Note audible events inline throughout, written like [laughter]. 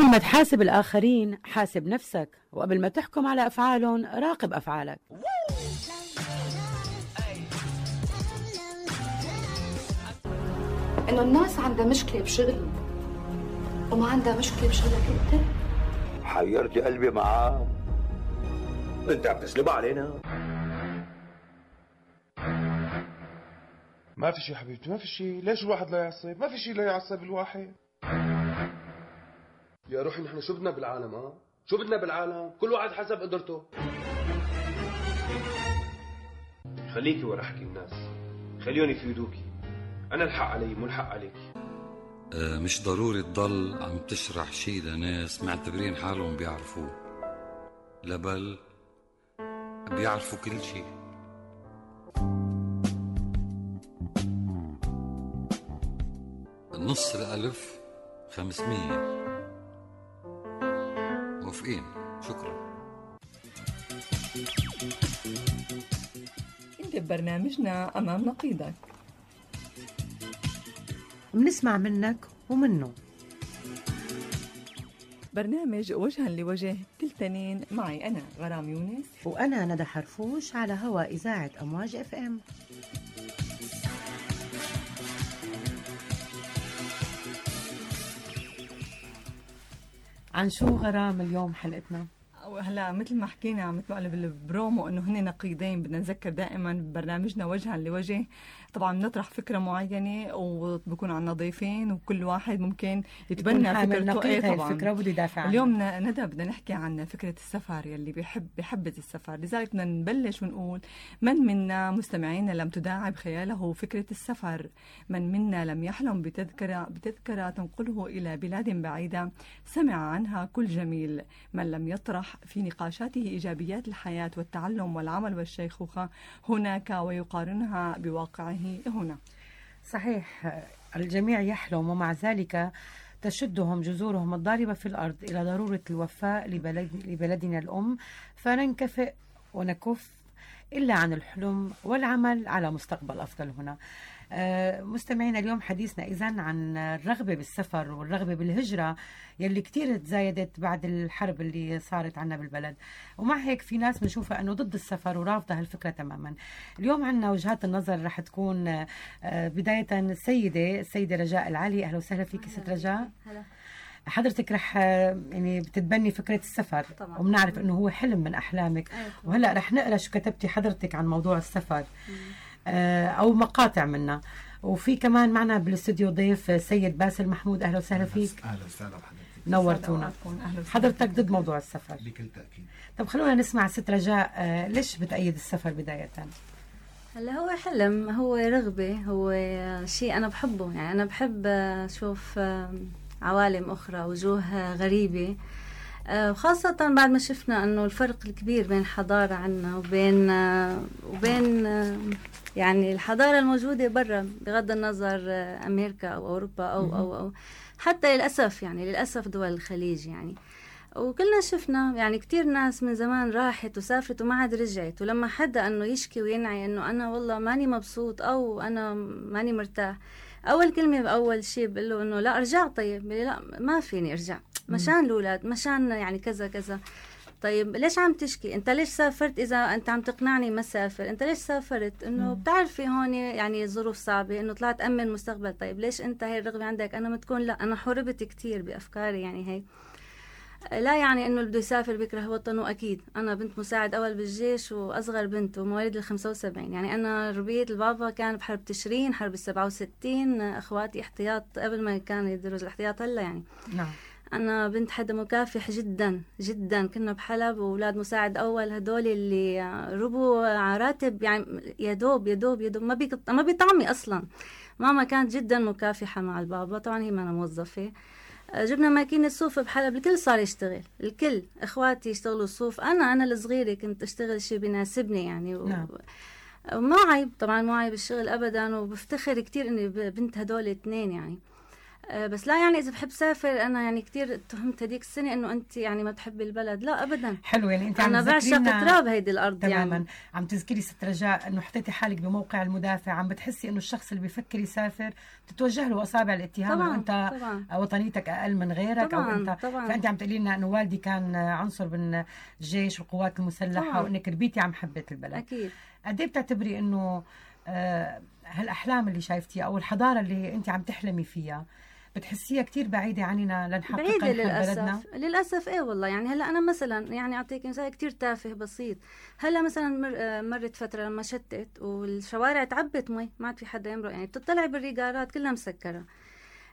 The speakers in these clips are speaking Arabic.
قبل ما تحاسب الآخرين حاسب نفسك وقبل ما تحكم على أفعالهم راقب أفعالك. إنه الناس عندها مشكلة بشغلي وما عندها مشكلة بشغلك أنت. حيرت قلبي معاه. أنت عم تسلبها علينا. ما في شيء حبيبتي ما في شيء ليش الواحد لا يعصب؟ ما في شيء لا يعصب الواحد. يا روحي نحن شو بدنا بالعالم آه؟ شو بدنا بالعالم؟ كل واحد حسب قدرته. خليكي ورا حكي الناس. خليهم يفيدوكي. أنا الحق علي مو الحق عليك. آه، مش ضروري تضل عم تشرح شي لناس معتبرين حالهم بيعرفوه. لا بل بيعرفوا كل شي. نص الألف خمسمية. موافقين شكرا إنت ببرنامجنا أمام نقيضك. بنسمع منك ومنه. برنامج وجها لوجه كل تنين. معي أنا غرام يونس. وأنا ندى حرفوش على هوا إذاعة أمواج إف إم. عن شو غرام اليوم حلقتنا؟ هلا مثل ما حكينا مثل ما قال بالبرومو إنه هن نقيضين بدنا نذكر دائما ببرنامجنا وجها لوجه طبعا بنطرح فكرة معينة وبكون عندنا ضيفين وكل واحد ممكن يتبنى فكرته. هاي طبعا. الفكرة وبده يدافع عنها. اليوم ندى بدنا نحكي عن فكرة السفر يلي بيحب بحبذ السفر. لذلك بدنا نبلش ونقول من منا مستمعينا لم تداعب خياله فكرة السفر؟ من منا لم يحلم بتذكرة بتذكرة تنقله إلى بلاد بعيدة سمع عنها كل جميل. من لم يطرح في نقاشاته إيجابيات الحياة والتعلم والعمل والشيخوخة هناك ويقارنها بواقعه هنا. صحيح الجميع يحلم ومع ذلك تشدهم جذورهم الضاربة في الأرض إلى ضرورة الوفاء لبلد لبلدنا الأم. فننكفئ ونكف إلا عن الحلم والعمل على مستقبل أفضل هنا. مستمعينا اليوم حديثنا إذا عن الرغبة بالسفر والرغبة بالهجرة يلي كتير تزايدت بعد الحرب اللي صارت عنا بالبلد. ومع هيك في ناس بنشوفها أنه ضد السفر ورافضة هالفكرة تماما. اليوم عنا وجهات النظر رح تكون آه، بداية السيدة السيدة رجاء العلي أهلا وسهلا فيك ست رجاء. هلا. حضرتك رح آه، يعني بتتبني فكرة السفر. طبعاً. وبنعرف إنه هو حلم من أحلامك. أيوة. وهلأ رح نقرأ شو كتبتي حضرتك عن موضوع السفر. آه، أو مقاطع منها وفي كمان معنا بالاستوديو ضيف سيد باسل محمود. أهلا وسهلا فيك. أهلا وسهلا بحضرتك. نورتونا. حضرتك ضد موضوع السفر. بكل تأكيد. طب خلونا نسمع ست رجاء آه، ليش بتأيد السفر بداية؟ هلا هو حلم هو رغبة هو شيء أنا بحبه. يعني أنا بحب أشوف عوالم أخرى وجوه غريبة. آه، وخاصة بعد ما شفنا أنه الفرق الكبير بين حضارة عنا وبين آه، وبين آه، يعني الحضارة الموجودة برا بغض النظر آه، أمريكا أو أوروبا أو أو أو حتى للأسف يعني للأسف دول الخليج يعني. وكلنا شفنا يعني كتير ناس من زمان راحت وسافرت وما عاد رجعت ولما حدا إنه يشكي وينعي إنه أنا والله ماني مبسوط أو أنا ماني مرتاح أول كلمة بأول شيء بقول له إنه لا أرجع طيب. لا ما فيني أرجع. مشان الأولاد مشان يعني كذا كذا. طيب ليش عم تشكي؟ انت ليش سافرت إذا انت عم تقنعني ما سافر؟ انت ليش سافرت؟ انه بتعرفي هون يعني ظروف صعبة انه طلعت امن مستقبل. طيب ليش انت هي الرغبة عندك؟ أنا متكون لا أنا حوربت كتير بأفكاري يعني هي لا يعني إنه اللي بده يسافر بيكره وطنه أكيد. أنا بنت مساعد أول بالجيش وأصغر بنت ومواليد ال 75 يعني أنا ربيت البابا كان بحرب تشرين حرب ال 67 أخواتي احتياط قبل ما كان يدرج الاحتياط هلأ يعني. نعم. أنا بنت حدا مكافح جدا جدا. كنا بحلب وأولاد مساعد أول هدول اللي ربوا راتب يعني يا دوب يا دوب يا دوب. ما بيقط ما بيطعمي أصلا. ماما كانت جدا مكافحة مع البابا طبعا هي ما أنا موظفة. جبنا ماكينة صوف بحلب الكل صار يشتغل. الكل إخواتي يشتغلوا صوف. أنا أنا الصغيرة كنت أشتغل شيء بيناسبني يعني. و... نعم. وما عيب طبعا ما عيب الشغل ابدا. وبفتخر كتير إني بنت هدول الاثنين يعني. بس لا يعني إذا بحب سافر أنا يعني كتير اتهمت هديك السنة إنه أنت يعني ما بتحبي البلد. لا ابدا. حلو يعني أنت عم أنا بعشق تراب هيدي الأرض تماما. يعني عم تذكري ست رجاء إنه حطيتي حالك بموقع المدافع. عم بتحسي إنه الشخص اللي بيفكر يسافر تتوجه له أصابع الاتهام طبعا أنت طبعا. وطنيتك أقل من غيرك أو طبعاً، أنت طبعاً. فأنت عم تقولي لنا إنه والدي كان عنصر من الجيش والقوات المسلحة طبعاً. وإنك ربيتي عم حبه البلد. أكيد. قد إيه بتعتبري إنه آه، هالأحلام اللي شايفتيها أو الحضارة اللي أنت عم تحلمي فيها بتحسيها كتير بعيدة عننا لنحققها بعيدة نحن بلدنا؟ للأسف. للأسف إيه والله. يعني هلأ أنا مثلا يعني أعطيك مثال كتير تافه بسيط. هلأ مثلا مر مرت فترة لما شتت والشوارع تعبت مي ما عاد في حدا يمرق. يعني بتطلعي بالريجارات كلها مسكرة.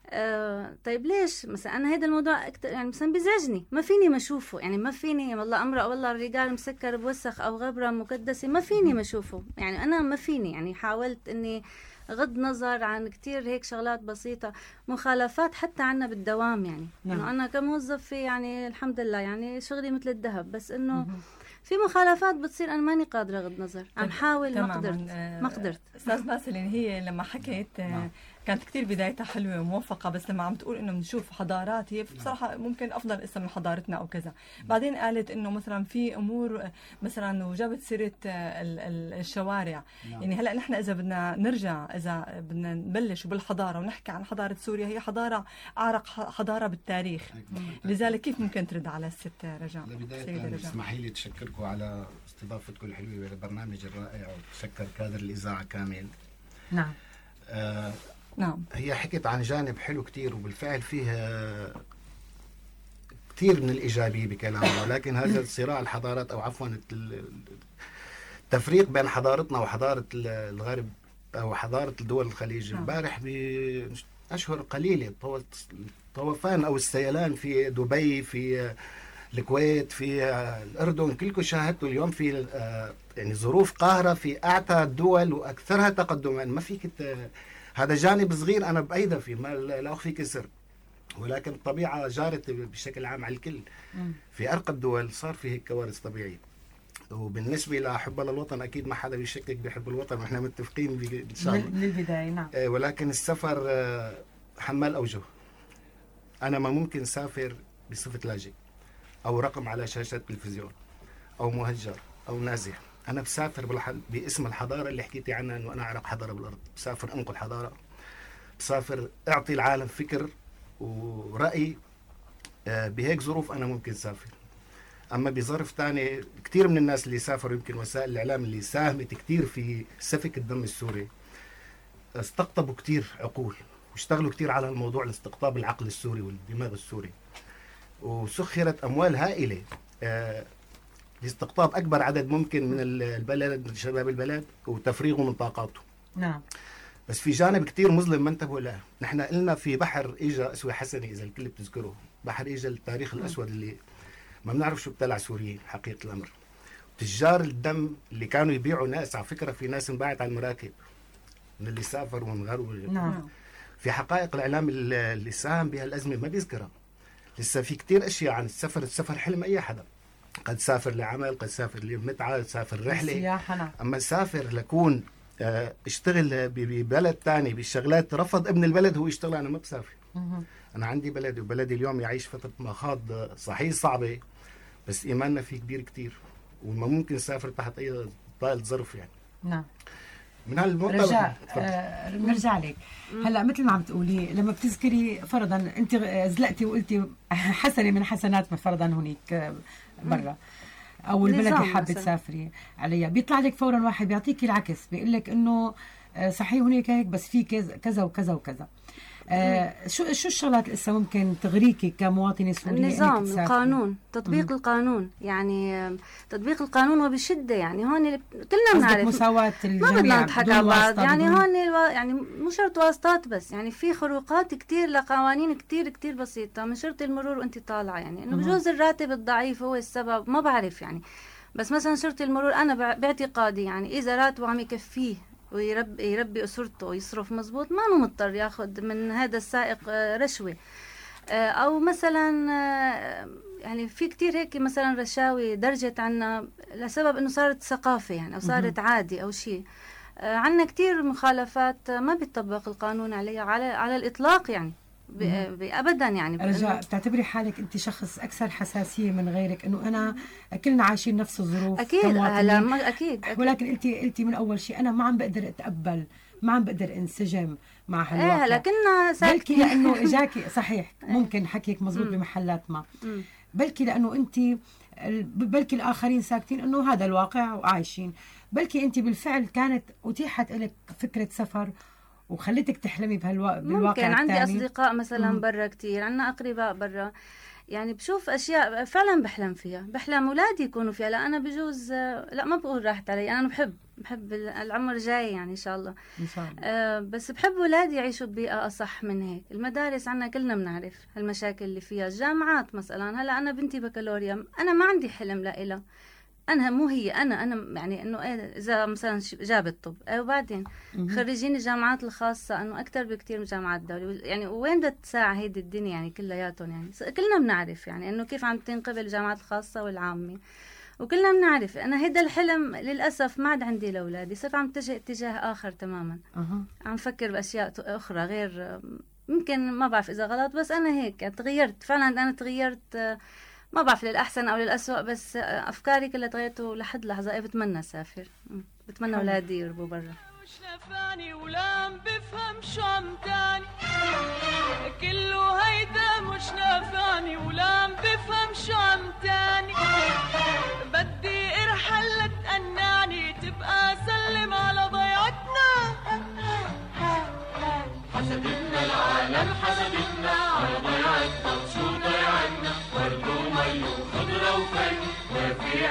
آه طيب ليش؟ مثلا أنا هذا الموضوع أكتر يعني مثلا بيزعجني. ما فيني ما أشوفه. يعني ما فيني والله أمرق والله الرجال مسكر بوسخ أو غبرة مكدسه ما فيني ما أشوفه. يعني أنا ما فيني. يعني حاولت إني غض نظر عن كتير هيك شغلات بسيطة مخالفات حتى عنا بالدوام يعني. نعم. أنا كموظفة يعني الحمد لله يعني شغلي مثل الذهب بس إنه في مخالفات بتصير أنا ماني قادرة غض نظر. عم حاول ما. قدرت. آه، ما قدرت. أستاذ باسل يعني هي لما حكيت آه، كانت كتير بدايتها حلوة وموفقة بس لما عم تقول إنه بنشوف حضارات هي بصراحة ممكن أفضل اسم من حضارتنا أو كذا. بعدين قالت إنه مثلا في أمور مثلا وجابت سيرة ال- ال- الشوارع. يعني هلأ نحن إذا بدنا نرجع إذا بدنا نبلش بالحضارة ونحكي عن حضارة سوريا هي حضارة أعرق ح- حضارة بالتاريخ. لذلك كيف ممكن ترد على الست رجاء؟ اسمحي لي تشكركم على استضافتكم الحلوة للبرنامج الرائع. وتشكر كادر الإذاعة كامل. نعم. آه نعم. هي حكت عن جانب حلو كتير وبالفعل فيها كثير من الإيجابية بكلامها [coughs] ولكن هذا الصراع الحضارات أو عفوا ال- التفريق بين حضارتنا وحضارة ال- الغرب أو حضارة دول الخليج نعم. امبارح بأشهر قليلة طو- طوفان أو السيلان في دبي في الكويت في الأردن كلكم شاهدتوا اليوم في آه، يعني ظروف قاهرة في أعتى الدول وأكثرها تقدما. ما فيك هذا جانب صغير أنا بأيده فيه ما لا أخفيك سر ولكن الطبيعة جارت بشكل عام على الكل. في أرقى الدول صار في هيك كوارث طبيعية وبالنسبة لحب للوطن أكيد ما حدا بيشكك بحب الوطن ونحن متفقين إن شاء الله. من البداية نعم. آه، ولكن السفر آه، حمال أوجه. أنا ما ممكن سافر بصفة لاجئ أو رقم على شاشة التلفزيون أو مهجر أو نازح. أنا بسافر. باسم الحضارة اللي حكيتي عنها أنه أنا أعرق حضارة بالأرض. بسافر أنقل حضارة. بسافر أعطي العالم فكر ورأي. آه، بهيك ظروف أنا ممكن سافر أما بظرف تاني كثير من الناس اللي سافروا يمكن وسائل الإعلام اللي ساهمت كثير في سفك الدم السوري استقطبوا كتير عقول واشتغلوا كتير على الموضوع لاستقطاب العقل السوري والدماغ السوري. وسخرت أموال هائلة. آه، لاستقطاب أكبر عدد ممكن من ال- البلد من شباب البلد وتفريغه من طاقاته. نعم. بس في جانب كتير مظلم ما انتبهوا له. نحن قلنا في بحر اجا أسوي حسني إذا الكل بتذكره. بحر اجا التاريخ الأسود اللي ما بنعرف شو ابتلع سوريين حقيقة الأمر. تجار الدم اللي كانوا يبيعوا ناس على فكرة في ناس انباعت على المراكب من اللي سافر ومن غيره نعم. في حقائق الإعلام اللي اللي ساهم بها الازمه ما بيذكرها. لسه في كتير أشياء عن السفر السفر حلم أي حدا. قد سافر لعمل قد سافر لمتعة سافر رحلة. السياحه نعم. أما سافر لكون آه، اشتغل ببلد تاني بالشغلات رفض ابن البلد هو يشتغل أنا ما بسافر. أنا عندي بلدي وبلدي اليوم يعيش فترة مخاض صحيح صعبة بس إيماننا فيه كبير كتير وما ممكن نسافر تحت أي طائل ظرف يعني. نعم. من هالمنطلق رجاء تفضل. آه نرجع لك هلا مثل ما عم تقولي لما بتذكري فرضا أنت زلقتي وقلتي [laughs] حسنة من حسنات فرضا هنيك آه، برا أو البلد اللي حابة. تسافري عليها. بيطلع لك فورا واحد بيعطيكي العكس بيقول لك إنه آه، صحيح هناك هيك بس في كذا كذا وكذا وكذا. آه شو شو الشغلات اللي هسه ممكن تغريكي كمواطنة سوريه النظام؟ القانون تطبيق القانون. يعني تطبيق القانون وبشدة يعني هون كلنا بنعرف. مساواة ما الجميع بدنا نضحك على بعض. يعني هون يعني مو شرط واسطات بس يعني في خروقات كتير لقوانين كتير كتير بسيطة من شرط المرور وانت طالعة. يعني إنه بجوز الراتب الضعيف هو السبب ما بعرف يعني. بس مثلا شرطة المرور أنا باعتقادي يعني إذا راتبه عم يكفيه ويربي يربي أسرته ويصرف. مزبوط؟ ما انه مضطر ياخذ من هذا السائق آه، رشوة. آه، أو مثلا آه، يعني في كتير هيك مثلا رشاوي درجت عنا لسبب إنه صارت ثقافة يعني أو صارت عادي أو شيء عنا كتير مخالفات ما بيطبق القانون عليها على على الإطلاق يعني. ابدا يعني. رجاء بتعتبري حالك أنت شخص أكثر حساسية من غيرك إنه أنا كلنا عايشين نفس الظروف أكيد. هلا ما- أكيد, أكيد. ولكن أنت قلتي من أول شيء أنا ما عم بقدر أتقبل ما عم بقدر انسجم مع إيه هالواقع. هلا كنا بلكي لأنه [laughs] اجاكي صحيح ممكن حكيك مزبوط بمحلات ما. بلكي لأنه أنت بلكي الآخرين ساكتين إنه هذا الواقع وعايشين. بلكي أنت بالفعل كانت أتيحت لك فكرة سفر وخلتك تحلمي بهالوا... بالواقع ممكن عندي الثاني. أصدقاء مثلا. برا كتير عندنا أقرباء برا. يعني بشوف أشياء فعلا بحلم فيها بحلم أولادي يكونوا فيها لا أنا بجوز لا ما بقول راحت علي أنا بحب بحب العمر جاي يعني إن شاء الله. إن شاء الله. أه بس بحب أولادي يعيشوا ببيئة أصح من هيك. المدارس عنا كلنا بنعرف هالمشاكل اللي فيها الجامعات مثلا هلأ أنا بنتي بكالوريا أنا ما عندي حلم لإلها أنا مو هي أنا أنا يعني إنه إيه إذا مثلا جابت طب إيه وبعدين خريجين الجامعات الخاصة إنه أكثر بكثير من الجامعات الدوليه يعني وين بدها تساع هيدي الدنيا يعني كلياتهم يعني؟ كلنا بنعرف يعني إنه كيف عم تنقبل الجامعات الخاصة والعامة. وكلنا بنعرف. أنا هيدا الحلم للأسف ما عاد عندي لأولادي. صرت عم اتجه اتجاه آخر تماما. أها. عم فكر بأشياء أخرى غير يمكن ما بعرف إذا غلط بس أنا هيك يعني تغيرت. فعلا أنا تغيرت آه، ما بعرف للأحسن أو للاسوء بس أفكاري كلها تغيرت ولحد لحظة إيه بتمنى أسافر م. بتمنى حلو. اولادي يربوا برا مش ولا بفهم شو عم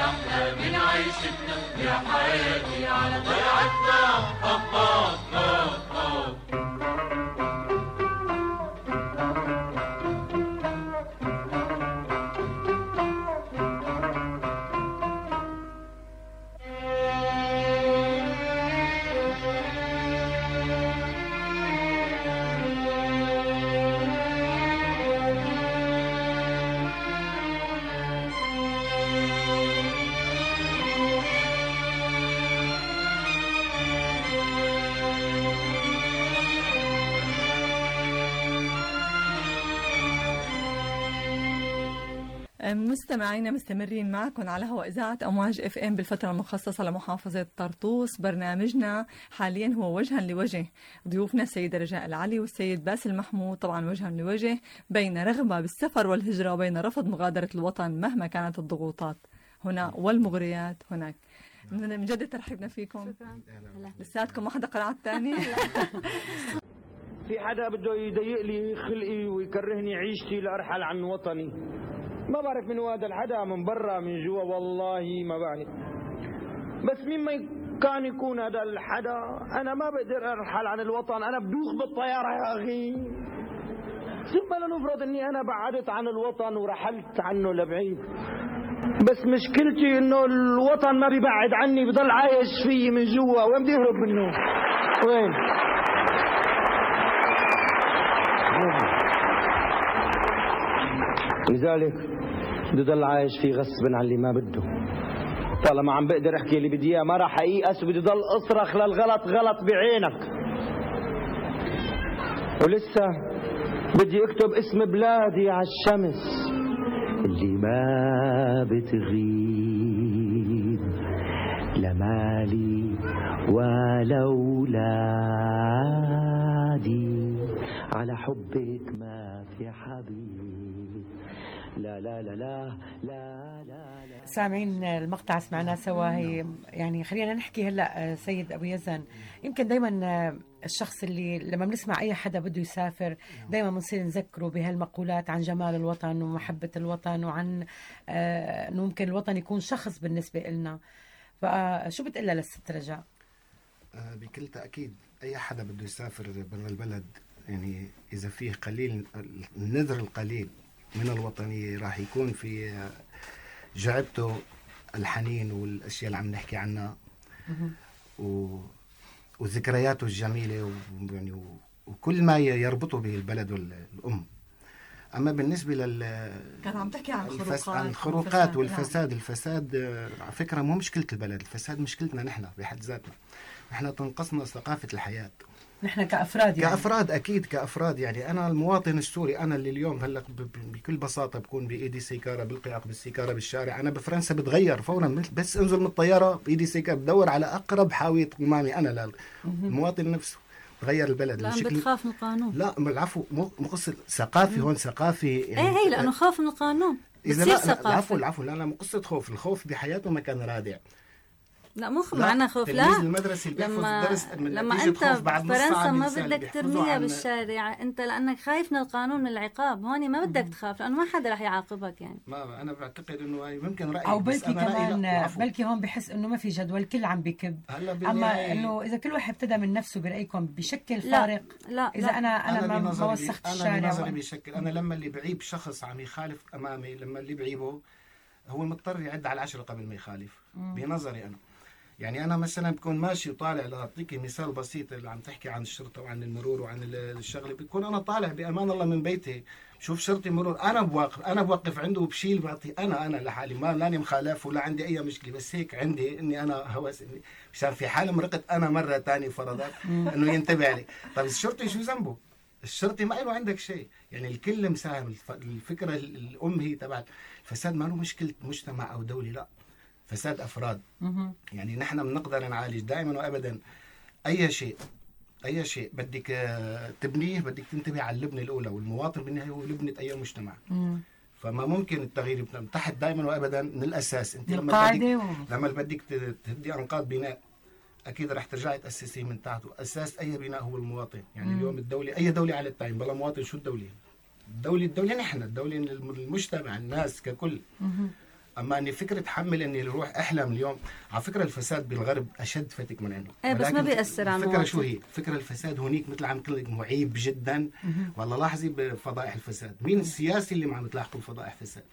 أحلى من عيشتنا يا حياتي على ضيعتنا. آه مستمعينا مستمرين معكم على هواء إذاعة أمواج إف إم بالفترة المخصصة لمحافظة طرطوس. برنامجنا حاليا هو وجها لوجه ضيوفنا السيدة رجاء العلي والسيد باسل محمود طبعا وجها لوجه بين رغبة بالسفر والهجرة وبين رفض مغادرة الوطن مهما كانت الضغوطات. هنا والمغريات هناك. من جد ترحبنا فيكم. لساتكم ما حدا قرأ الثاني [laughs] في حدا بده يضيق لي خلقي ويكرهني عيشتي لأرحل عن وطني. ما بعرف من هذا الحدا من برا من جوا والله ما بعرف. بس مين ما كان يكون هذا الحدا؟ أنا ما بقدر أرحل عن الوطن أنا بدوخ بالطيارة يا أخي. ثم لنفرض إني أنا بعدت عن الوطن ورحلت عنه لبعيد. بس مشكلتي إنه الوطن ما بيبعد عني بضل عايش فيي من جوا. وين بدي اهرب منه؟ وين؟ لذلك بدي ضل عايش فيه غصبا عن اللي ما بده. طالما عم بقدر أحكي اللي بدي إياه ما راح ايأس وبدي ضل أصرخ للغلط غلط بعينك. ولسه بدي أكتب اسم بلادي على الشمس. اللي ما بتغيب لا مالي ولا أولادي. على حبك ما في حبيب لا لا لا لا لا لا لا. سامعين المقطع سمعناه سوا. هي يعني خلينا نحكي هلا آه، سيد أبو يزن. يمكن دائما آه، الشخص اللي لما بنسمع أي حدا بده يسافر دائما بنصير نذكره بهالمقولات عن جمال الوطن ومحبة الوطن وعن آه، إنه ممكن الوطن يكون شخص بالنسبة لنا فشو بتقلها للست رجاء؟ بكل تأكيد أي حدا بده يسافر برا البلد يعني إذا فيه قليل النذر القليل من الوطنية راح يكون في جعبته الحنين والأشياء اللي عم نحكي عنها. و... وذكرياته الجميلة و... يعني و... وكل ما يربطه بالبلد والأم أما بالنسبة لل كان عم تحكي عن الفس... عن الخروقات والفساد. الفساد آه، على فكرة مو مشكلة البلد الفساد مشكلتنا نحن بحد ذاتنا. نحن تنقصنا ثقافة الحياة. نحن كأفراد يعني. كأفراد أكيد كأفراد يعني. أنا المواطن السوري أنا اللي اليوم هلأ بكل بساطة بكون بإيدي سيكارة بلقي بالسيكارة بالشارع. أنا بفرنسا بتغير فورا. بس أنزل من الطيارة بإيدي سيكارة بدور على أقرب حاوية قمامي أنا للمواطن نفسه. تغير البلد بشكل- بتخاف من القانون. لا العفو مو قصة ثقافي هون ثقافي إيه هي لأنه خاف من القانون. إذا بتصير لا لا، العفو العفو. لا لا مو قصة خوف. الخوف بحياته ما كان رادع. لا مو خ- لا، معنى خوف لا. اللي بيحفظ لما درس من لما أنت خوف من ما بدك ترميها عن- بالشارع أنت لأنك خايف من القانون من العقاب. هون ما بدك تخاف لأنه ما حدا رح يعاقبك يعني. ما أنا بعتقد إنه هاي ممكن رأيي أو بلكي أنا لا، كمان. بلكي هون بحس إنه ما في جدول الكل عم بكب هلأ أما بالنهاية- إنه إذا كل واحد ابتدى من نفسه برأيكم بشكل لا، فارق لا إذا لا. أنا أنا, ما, ما بنظري وسخت أنا الشارع بنظري وأنا- بشكل أنا لما اللي بعيب شخص عم يخالف أمامي لما اللي بعيبه هو مضطر يعد على العشرة قبل ما يخالف. بنظري أنا. يعني أنا مثلا بكون ماشي وطالع لاعطيك مثال بسيط اللي عم تحكي عن الشرطة وعن المرور وعن ال- الشغلة بكون أنا طالع بأمان الله من بيتي شوف شرطي مرور أنا بوقف أنا بوقف عنده وبشيل بعطي أنا أنا لحالي ما لاني مخالف ولا عندي أي مشكلة بس هيك عندي إني أنا هوس إني مشان في حال مرقت أنا مرة ثانية فرضت إنه ينتبه لي. طيب الشرطي شو ذنبه؟ الشرطي ما له عندك شيء. يعني الكل مساهم الف- الفكرة ال- الأم هي تبع الفساد ما له مشكلة مجتمع أو دولة لا. فساد أفراد. يعني نحن بنقدر نعالج دائما وابدا. أي شيء أي شيء بدك آه، تبنيه بدك تنتبه على اللبنة الأولى والمواطن بالنهاية هو لبنة أي مجتمع. مم. فما ممكن التغيير يبدأ تحت دائما وابدا من الأساس. أنت من لما بدك لما بدك تهدي أنقاض بناء أكيد رح ترجعي تاسسيه من تحته أساس أي بناء هو المواطن. يعني مم. اليوم الدولة أي دولة على التعيين بلا مواطن شو الدولة؟ الدولة الدولة نحن الدولة المجتمع الناس ككل. مهم. أما اني فكرة حمل اني أروح أحلم اليوم على فكرة الفساد بالغرب أشد فتك من عندنا إيه، بس ما بيأثر على الفكرة. شو هي؟ فكرة الفساد هونيك مثل عم لك معيب جدا. والله لاحظي بفضائح الفساد. مين السياسي اللي ما عم تلاحقوا فضائح فساد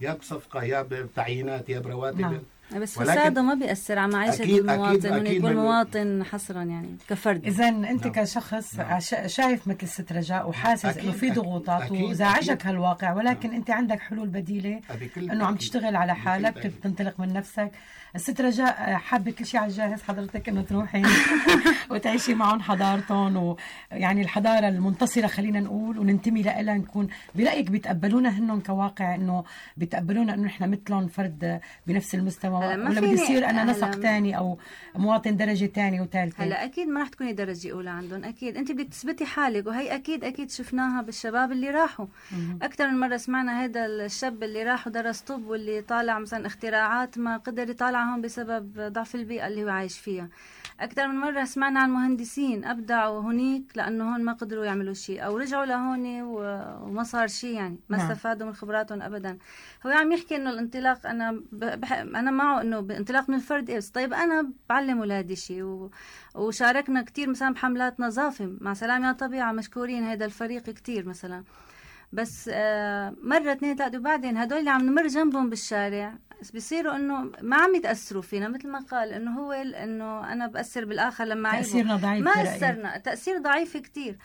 يا بصفقة يا بتعيينات يا برواتب. نعم. بس ولكن- فساده ما بيأثر على معيشة أكيد- أكيد- المواطن هون أكيد يكون مواطن حصرا يعني كفرد اذا أنت نعم. كشخص نعم. شايف مثل ست رجاء وحاسس أكيد- إنه في أكيد- ضغوطات أكيد- وزعجك أكيد. هالواقع ولكن أنت عندك حلول بديلة إنه عم. تشتغل على حالك. تنطلق من نفسك الست رجاء حابة كل شيء على الجاهز حضرتك انه تروحي. [laughs] وتعيشي معهم حضارتهم ويعني الحضارة المنتصرة خلينا نقول وننتمي لها نكون برأيك بيتقبلونا هنن كواقع إنه بيتقبلونا إنه نحن مثلهم فرد بنفس المستوى ولا بده فيني- يصير أنا نسق ثاني أو مواطن درجة ثانية وثالثه هلا أكيد ما رح تكوني درجة أولى عندهم أكيد. انت بدك تثبتي حالك وهي أكيد أكيد شفناها بالشباب اللي راحوا. أكثر من مرة سمعنا هذا الشاب اللي راح ودرس طب واللي طالع مثلا اختراعات ما قدر يطالعهم بسبب ضعف البيئة اللي هو عايش فيها. أكثر من مرة سمعنا عن مهندسين أبدعوا هنيك لأنه هون ما قدروا يعملوا شيء أو رجعوا لهون وما صار شيء يعني ما نعم. استفادوا من خبراتهم ابدا. هو عم يحكي إنه الانطلاق أنا ب- بح... أنا معه إنه بانطلاق من الفرد إيه طيب أنا بعلم اولادي شيء و... وشاركنا كثير مثلا بحملات نظافة. مع سلام يا طبيعة مشكورين هذا الفريق كثير مثلا. بس آه مرة اثنين ثلاثة وبعدين هدول اللي عم نمر جنبهم بالشارع بيصيروا إنه ما عم يتأثروا فينا مثل ما قال إنه هو إنه أنا بأثر بالآخر لما أعيبه. تأثيرنا ضعيف ما. أثرنا تأثير ضعيف كثير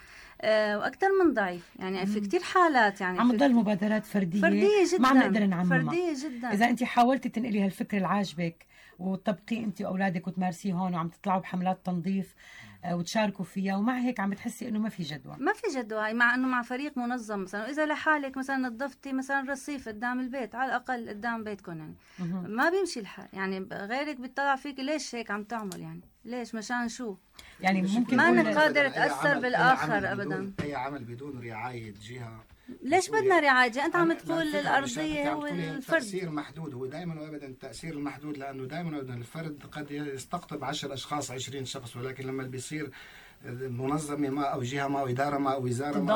آه وأكثر من ضعيف يعني في كثير حالات يعني عم تضل مبادرات فردية فردية جدا ما عم نقدر نعممها فردية جدا إذا أنت حاولتي تنقلي هالفكر العاجبك وتطبقيه أنت واولادك وتمارسيه هون وعم تطلعوا بحملات تنظيف وتشاركوا فيها ومع هيك عم بتحسي إنه ما في جدوى. ما في جدوى هاي مع إنه مع فريق منظم مثلا. وإذا لحالك مثلا نظفتي مثلا رصيف قدام البيت على الأقل قدام بيتكم يعني. ما بيمشي الحال. يعني غيرك بيطلع فيك ليش هيك عم تعمل يعني؟ ليش؟ مشان شو؟ يعني ممكن ما أنا قادر عمل أبداً. بدون- اي عمل بدون رعاية جهة. ليش. بدنا رعاية أنت عم تقول الأرضية هو الفرد التأثير محدود هو دائما وابدا التأثير المحدود لأنه دائما وابدا الفرد قد يستقطب 10 أشخاص 20 شخص ولكن لما بيصير منظمة ما أو جهة ما أو إدارة ما أو وزارة ما.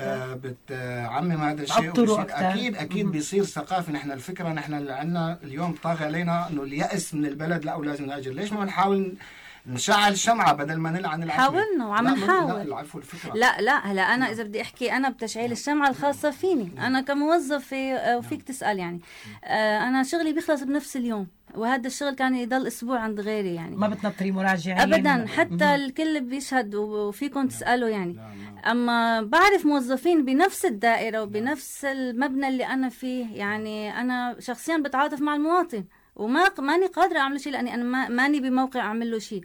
آه بتعمم هذا الشيء. أكيد أكيد بيصير ثقافة نحن الفكرة نحن اللي عندنا اليوم طاغي علينا إنه اليأس من البلد لا ولازم نهاجر ليش ما نحاول نشعل شمعة بدل ما نلعن العتمة حاولنا وعم لا، نحاول. لا العفو الفكرة. لا لا هلا أنا إذا بدي أحكي أنا بتشعيل الشمعة الخاصة فيني. أنا كموظفة آه، وفيك تسأل يعني. آه، أنا شغلي بيخلص بنفس اليوم وهذا الشغل كان يضل أسبوع عند غيري يعني. ما بتنطري مراجعين؟ ابدا حتى الكل بيشهد وفيكم تسألوا يعني. أما بعرف موظفين بنفس الدائرة وبنفس المبنى اللي أنا فيه يعني. أنا شخصيا بتعاطف مع المواطن. وما ماني قادرة أعمل شيء لأني أنا ما ماني بموقع أعمل له شيء.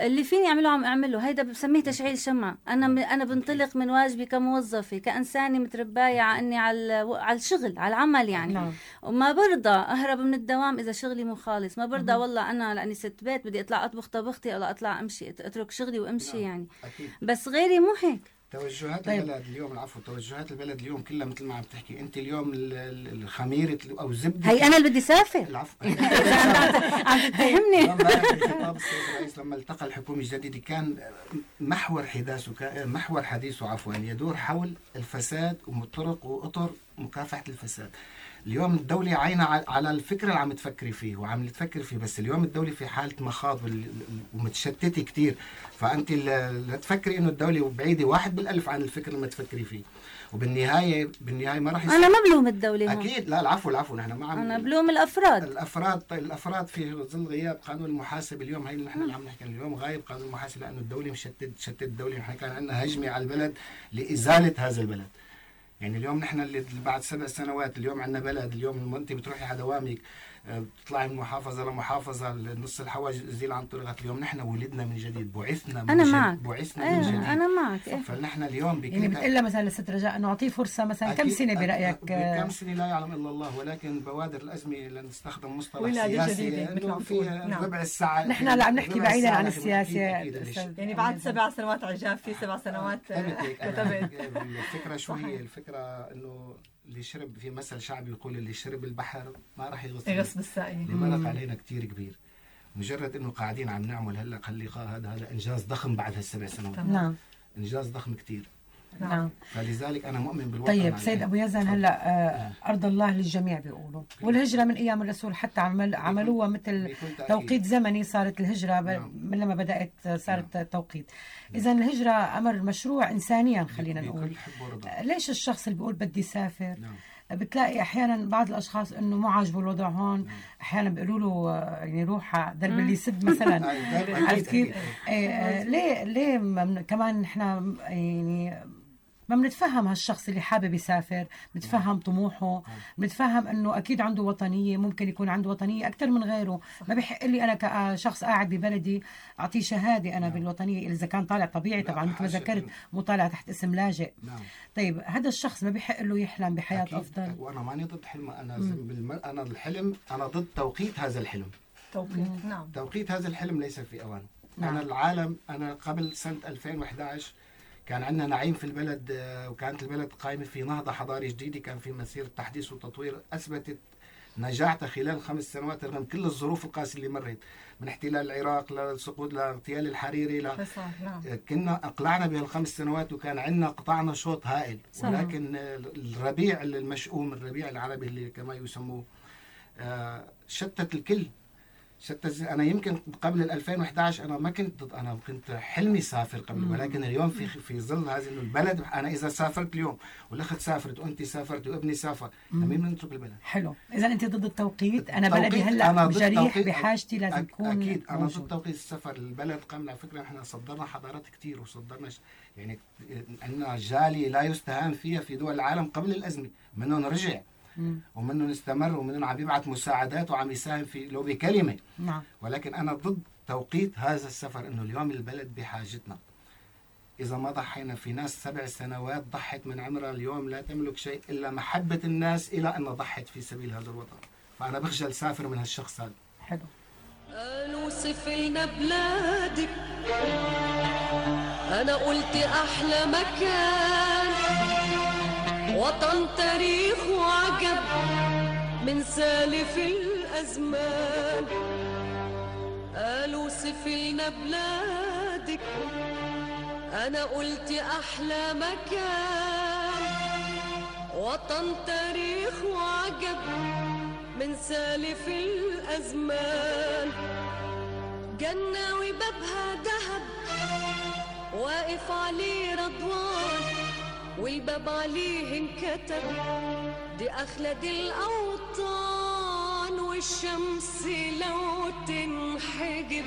اللي فيني أعمله عم اعمله هيدا بسميه تشعيل شمعة. أنا أنا بنطلق من واجبي كموظفة كإنسانة مترباية على اني على على الشغل على العمل يعني. نعم. وما برضى أهرب من الدوام إذا شغلي مو خالص. ما برضى والله أنا لأني ست بيت بدي أطلع أطبخ طبختي ولا أطلع أمشي أترك شغلي وأمشي يعني. أكيد. بس غيري مو هيك. توجهات طيب. البلد اليوم العفو توجهات البلد اليوم كلها مثل ما عم تحكي. انت اليوم ال- ال- الخميرة أو زبدة هي أنا اللي بدي سافر العفو. [laughs] عم بخطاب [laughs] السيد الرئيس لما التقى الحكومة الجديدة كان محور حداثه محور حديثه عفوا يدور حول الفساد وطرق وأطر مكافحة الفساد. اليوم الدولة عاينة على الفكر اللي عم تفكري فيه وعم تفكر فيه بس اليوم الدولة في حالة مخاض ومتشتتة كتير. فأنت لا تفكري إنه الدولة بعيدة واحد بالألف عن الفكر اللي تفكري فيه. وبالنهاية بالنهاية ما راح أنا ما بلوم الدولة هون. أكيد. لا العفو العفو. نحن ما عم أنا بلوم الأفراد. الأفراد الأفراد في ظل غياب قانون المحاسبه اليوم هي اللي نحن اللي عم نحكي. اليوم غايب قانون المحاسبه لأنه الدولة مشتت شتت الدولة نحن كان عندنا هجمة على البلد لإزالة هذا البلد. يعني اليوم نحن اللي بعد سبع سنوات اليوم عندنا بلد اليوم انت بتروحي على دوامك بتطلعي من محافظه لمحافظة نص الحواجز عن طريقات اليوم. نحن ولدنا من جديد بعثنا من أنا جديد معك. بعثنا أيه من جديد. أنا معك إيه. فنحن اليوم يعني بكل بتقول لها مثلا لست رجاء انه اعطيه فرصة مثلا كم سنة برأيك؟ كم سنة؟ لا يعلم إلا الله ولكن بوادر الأزمة لنستخدم مصطلح سياسي جديدة مثل. نعم. ربع الساعة. نحن هلا عم نحكي بعيدا عن السياسة يعني بعد سبع سنوات عجاب في سبع سنوات. أنا كتبت [laughs] الفكرة شو هي. الفكرة إنه اللي شرب في مثل شعبي يقول اللي شرب البحر ما راح يغص يغص بالساقي اللي مرق علينا كتير كبير. مجرد إنه قاعدين عم نعمل هلأ هاللقاء هذا هذا إنجاز ضخم بعد هالسبع سنوات. نعم. إنجاز ضخم كتير. نعم. فلذلك أنا مؤمن بالوطن طيب سيد. أبو يزن هلأ آه، أرض الله للجميع بيقولوا. والهجرة من أيام الرسول حتى عمل عملوها مثل. توقيت زمني صارت الهجرة ب- نعم. من لما بدأت آه، صارت توقيت. اذا الهجرة أمر مشروع انسانيا خلينا نقول. بكل حب ورضا. آه، ليش الشخص اللي بيقول بدي سافر؟ نعم. بتلاقي أحيانا بعض الأشخاص إنه مو عاجبه الوضع هون. أحيانا بيقولوا له آه، يعني روح على درب اللي يسد مثلا. [laughs] أي، درب- عرفت كيف؟ آه، ليه ليه كمان نحن يعني ما بنتفهم هالشخص اللي حابب يسافر بنتفهم طموحه بنتفهم إنه أكيد عنده وطنية ممكن يكون عنده وطنية أكثر من غيره. ما بحق لي أنا كشخص قاعد ببلدي أعطيه شهادة أنا بالوطنية إذا كان طالع طبيعي طبعا مثل ما. ذكرت مو طالع تحت اسم لاجئ. نعم. طيب هذا الشخص ما بحق له يحلم بحياة أكيد. أفضل؟ وأنا ماني ضد حلم أنا بالم... أنا الحلم أنا ضد توقيت هذا الحلم. توقيت نعم. توقيت هذا الحلم ليس في اوانه نعم. أنا العالم أنا قبل سنة 2011 كان عندنا نعيم في البلد آه، وكانت البلد قائمة في نهضة حضاري جديدة كان في مسيره تحديث وتطوير أثبتت نجاعتها خلال خمس سنوات رغم كل الظروف القاسية اللي مرت من احتلال العراق للسقوط لاغتيال الحريري ل... نعم. كنا أقلعنا بهالخمس سنوات وكان عندنا قطاع نشاط هائل. صح. ولكن آه، الربيع المشؤوم الربيع العربي اللي كما يسموه آه، شتت الكل. شتت أنا يمكن قبل ال 2011 أنا ما كنت ضد أنا كنت حلمي سافر قبل ولكن اليوم في في ظل هذه البلد أنا إذا سافرت اليوم والأخت سافرت وأنت سافرت وابني سافر لمين بدنا نترك البلد؟ حلو إذا أنت ضد التوقيت أنا بلدي هلأ جريح بحاجتي لازم يكون أكيد أنا. ضد توقيت السفر البلد قمنا على فكرة إحنا صدرنا حضارات كثير وصدرنا يعني عندنا جاليه لا يستهان فيها في دول العالم قبل الأزمة منهم رجع. ومنهم استمر ومنهم عم يبعث مساعدات وعم يساهم في لو بكلمة. نعم. ولكن أنا ضد توقيت هذا السفر إنه اليوم البلد بحاجتنا. إذا ما ضحينا في ناس سبع سنوات ضحت من عمرها اليوم لا تملك شيء إلا محبة الناس إلى أن ضحت في سبيل هذا الوطن. فأنا بخجل سافر من هالشخص هذا. حلو. قالوا صف لنا بلادك أنا قلت أحلى مكان. وطن تاريخ وعجب من سالف الأزمان. قالوا صف لنا بلادك أنا قلت أحلى مكان. وطن تاريخ وعجب من سالف الأزمان. جنة وبابها دهب واقف عليه رضوان. والباب عليه انكتب دي أخلد الأوطان والشمس لو تنحجب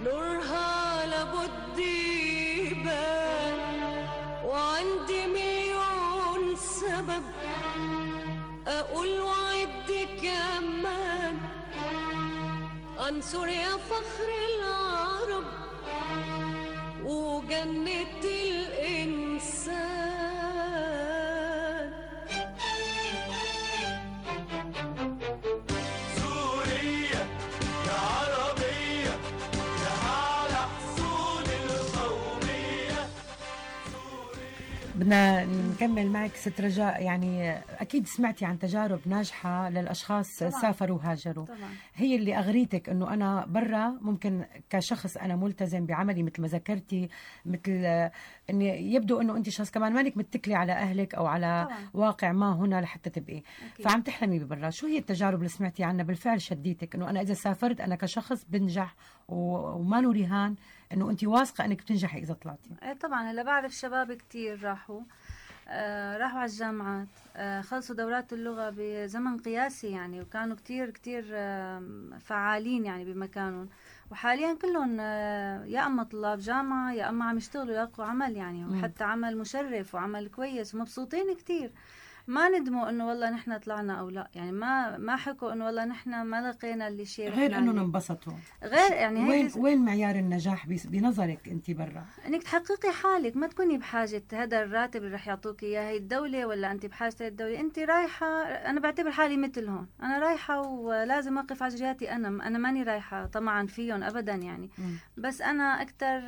نورها لابد يبان. وعندي مليون سبب أقول وعد كمان سوريا فخر العرب وجنة الإنسان. 死。بدنا نكمل معك ست رجاء. يعني أكيد سمعتي عن تجارب ناجحة للأشخاص طبعاً. سافروا وهاجروا. طبعا. هي اللي أغريتك إنه أنا برا ممكن كشخص أنا ملتزم بعملي مثل ما ذكرتي مثل اني يبدو إنه أنت شخص كمان مانك متكلي على أهلك أو على طبعاً. واقع ما هنا لحتى تبقي. أكيد. فعم تحلمي ببرا. شو هي التجارب اللي سمعتي عنها؟ بالفعل شديتك إنه أنا إذا سافرت أنا كشخص بنجح و- وما رهان إنه انت واثقة إنك بتنجحي إذا طلعتي. إيه طبعا هلا بعرف شباب كتير راحوا. آه راحوا على الجامعات. آه خلصوا دورات اللغة بزمن قياسي يعني وكانوا كتير كتير آه فعالين يعني بمكانهم. وحاليا كلهم آه يا أما طلاب جامعة يا أما عم يشتغلوا يلاقوا عمل يعني. وحتى عمل مشرف وعمل كويس ومبسوطين كتير. ما ندموا إنه والله نحن طلعنا أو لا. يعني ما ما حكوا إنه والله نحن ما لقينا اللي شيء غير إنهم اللي- انبسطوا. غير يعني وين هيك وين معيار النجاح بنظرك أنت برا؟ إنك تحققي حالك ما تكوني بحاجة هذا الراتب اللي رح يعطوك إياه هي الدولة ولا أنت بحاجة الدولة؟ أنت رايحة أنا بعتبر حالي مثلهم أنا رايحة ولازم اقف على رجلياتي أنا أنا ماني رايحة طمعا فيهم ابدا يعني. مم. بس أنا أكثر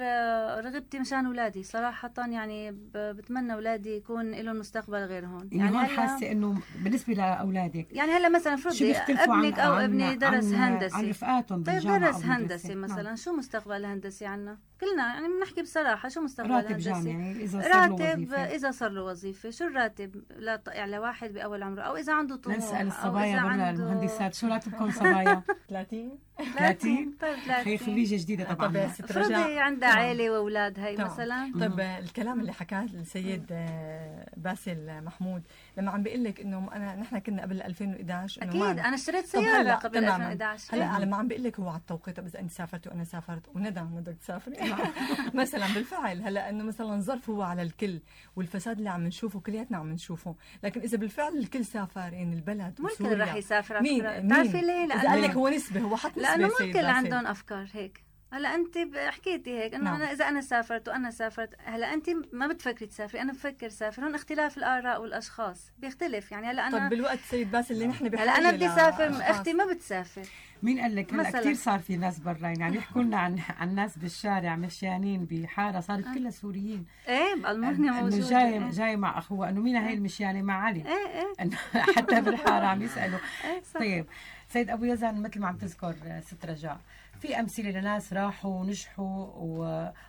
رغبتي مشان أولادي. صراحة يعني بتمنى أولادي يكون لهم مستقبل غير هون. يعني هلا- حاسة إنه بالنسبة لأولادك يعني هلأ مثلا فرضي أبنك أو أبني درس عن هندسي عن رفقاتهم طيب درس. هندسي مثلا نعم. شو مستقبل الهندسي عنا كلنا يعني بنحكي بصراحة شو مستقبل راتب جامعي إذا صار له راتب وظيفة. إذا صار له وظيفة شو الراتب لا ط- يعني لواحد بأول عمره؟ أو إذا عنده طموح نسأل أو الصبايا إذا برا عنده- المهندسات شو راتبكم صبايا؟ [laughs] 30 30 طيب هي 30 خريجه جديدة طب طبعا. ست رجاء فرضي عندها. عائلة وأولاد هي تمام. مثلا. طيب الكلام اللي حكاه السيد آه، باسل محمود لما عم بيقول لك إنه انا نحن كنا قبل 2011 إنه أكيد أنا اشتريت طب سيارة قبل تماماً. 2011 هلا لما عم بقول لك هو على التوقيت طب إذا أنت سافرت وأنا سافرت وندى بدك تسافري. [laughs] مثلا بالفعل. هلأ إنه مثلا ظرف هو على الكل والفساد اللي عم نشوفه كلياتنا عم نشوفه. لكن إذا بالفعل الكل سافر يعني البلد وسوريا. رح يسافر؟ مين؟ بتعرفي ليه؟ لأنه- قال لك هو نسبة هو حط نسبة لأنه باسل. عندهم أفكار هيك. هلا انت حكيتي هيك انه نعم. أنا إذا أنا سافرت وأنا سافرت هلا انت ما بتفكري تسافري أنا بفكر سافر هون اختلاف الآراء والأشخاص بيختلف يعني هلا أنا طيب بالوقت سيد باسل اللي نحن هلا أنا بدي اسافر لأشخاص. أختي ما بتسافر. مين قال لك؟ هلا. كثير صار في ناس برا يعني عم يحكوا لنا عن عن ناس بالشارع مشيانين بحارة صارت كلها سوريين. إيه بألمانيا إنه موجودة. جاي إيه. جاي مع أخوه إنه مين هي المشيانة؟ مع علي. إيه إيه. حتى بالحارة عم يسألوا. [laughs] إيه صح. طيب. سيد أبو يزن مثل ما عم تذكر ست رجاء في أمثلة لناس راحوا ونجحوا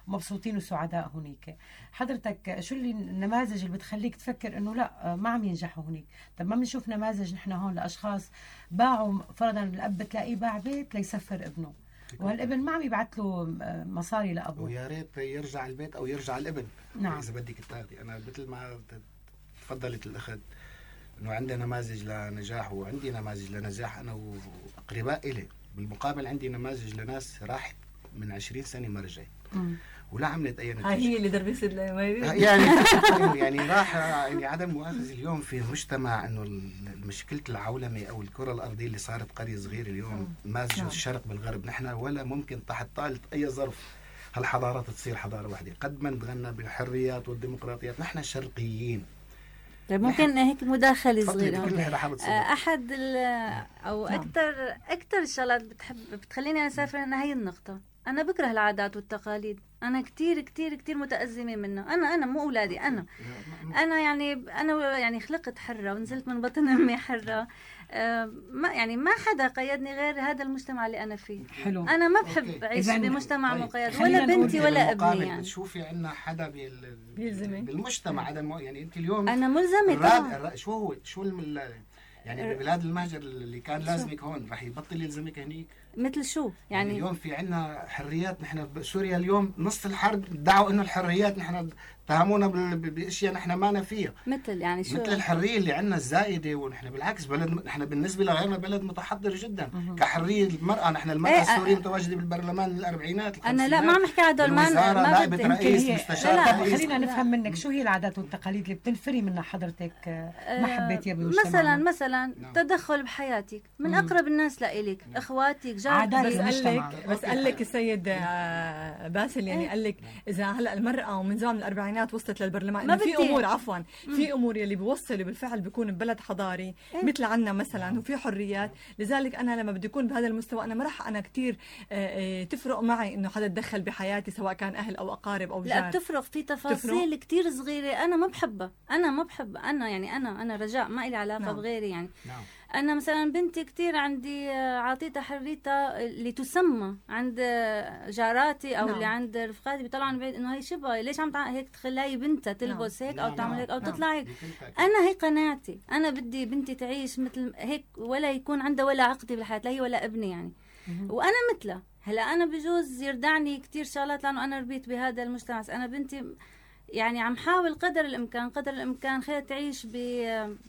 ومبسوطين وسعداء هنيك. حضرتك شو اللي النماذج اللي بتخليك تفكر إنه لا ما عم ينجحوا هنيك؟ طب ما بنشوف نماذج نحن هون لأشخاص باعوا فرضا الأب بتلاقيه باع بيت ليسفر ابنه. وهالابن ما عم يبعث له مصاري لأبوه. ويا ريت يرجع البيت أو يرجع الابن نعم. إذا بدك التالي أنا مثل ما تفضلت الأخت إنه عندنا نماذج لنجاح وعندي نماذج لنجاح. أنا وأقرباء إلي بالمقابل عندي نماذج لناس راحت من 20 سنة ما رجعت. ولا عملت اي نتيجه هي اللي دربست المريض يعني [laughs] يعني راح يعني عدم مؤاخذة اليوم في مجتمع إنه ال- مشكلة العولمة أو الكرة الأرضية اللي صارت قرية صغيرة اليوم مازجة نعم. الشرق بالغرب. نحن ولا ممكن تحت طالة أي ظرف هالحضارات تصير حضارة واحدة. قد ما نتغنى بالحريات والديمقراطيات نحن شرقيين. طيب ممكن هيك مداخلة صغيرة. آه، أحد أو نعم. أكثر أكثر الشغلات بتحب بتخليني أنا أسافر إنها هي النقطة. أنا بكره العادات والتقاليد. أنا كتير كتير كتير متأزمة منها أنا أنا مو أولادي أنا. أنا يعني أنا يعني خلقت حرة ونزلت من بطن أمي حرة. آه، ما يعني ما حدا قيدني غير هذا المجتمع اللي أنا فيه. حلو. أنا ما بحب إذن- بمجتمع طيب، مقيد ولا بنتي ولا أبني يعني. بتشوفي عندنا حدا بال... بالمجتمع عدم يعني أنت اليوم أنا ملزمة الراد الراد شو هو شو الم... يعني ببلاد المهجر اللي كان لازمك هون رح يبطل يلزمك هنيك؟ مثل شو؟ يعني يعني اليوم في عندنا حريات نحن بسوريا اليوم نص الحرب ادعوا إنه الحريات نحن اتهمونا بأشياء نحن ما فيها. مثل يعني شو؟ مثل الحرية اللي عندنا الزايدة ونحن بالعكس بلد نحن بالنسبة لغيرنا بلد متحضر جدا. كحرية المرأة نحن المرأة إيه، السورية متواجدة بالبرلمان من الأربعينات أنا لا. ما عم احكي على هدول ما ما بدي رئيس هي- مستشار لا، لا، رئيس. خلينا نفهم منك شو هي العادات والتقاليد اللي بتنفري منها حضرتك آه، ما حبيتيها آه، بمجتمعنا مثلا مثلا نعم. تدخل بحياتك من. أقرب الناس لإلك إخواتك رجال عادات بس قال المجتمع. لك بس قال لك السيد آه، باسل يعني إيه. قال لك إذا هلأ المرأة ومن زمان من الأربعينات وصلت للبرلمان ما إنه في. أمور عفوا في أمور يلي بيوصلوا بالفعل بيكون ببلد حضاري إيه. مثل عنا مثلا وفي حريات. لذلك أنا لما بدي أكون بهذا المستوى أنا ما راح أنا كثير تفرق معي إنه حدا تدخل بحياتي سواء كان أهل أو أقارب أو لا جار. بتفرق في تفاصيل كتير صغيرة. أنا ما بحبها. أنا ما بحب. أنا يعني أنا أنا رجاء ما إلي علاقة نعم. بغيري يعني. نعم. أنا مثلا بنتي كتير عندي آه، عاطيتها حريتها اللي تسمى عند آه، جاراتي أو نعم. اللي عند رفقاتي بيطلعوا من بعيد إنه هي شبه ليش عم تع... هيك تخلي بنتها تلبس هيك أو نعم. تعمل هيك أو نعم. تطلع هيك. أنا هي قناعتي أنا بدي بنتي تعيش مثل هيك ولا يكون عندها ولا عقدة بالحياة لا هي ولا ابني يعني وأنا مثلها هلأ أنا بجوز يردعني كتير شغلات لأنه أنا ربيت بهذا المجتمع أنا بنتي يعني عم حاول قدر الإمكان قدر الإمكان خليها تعيش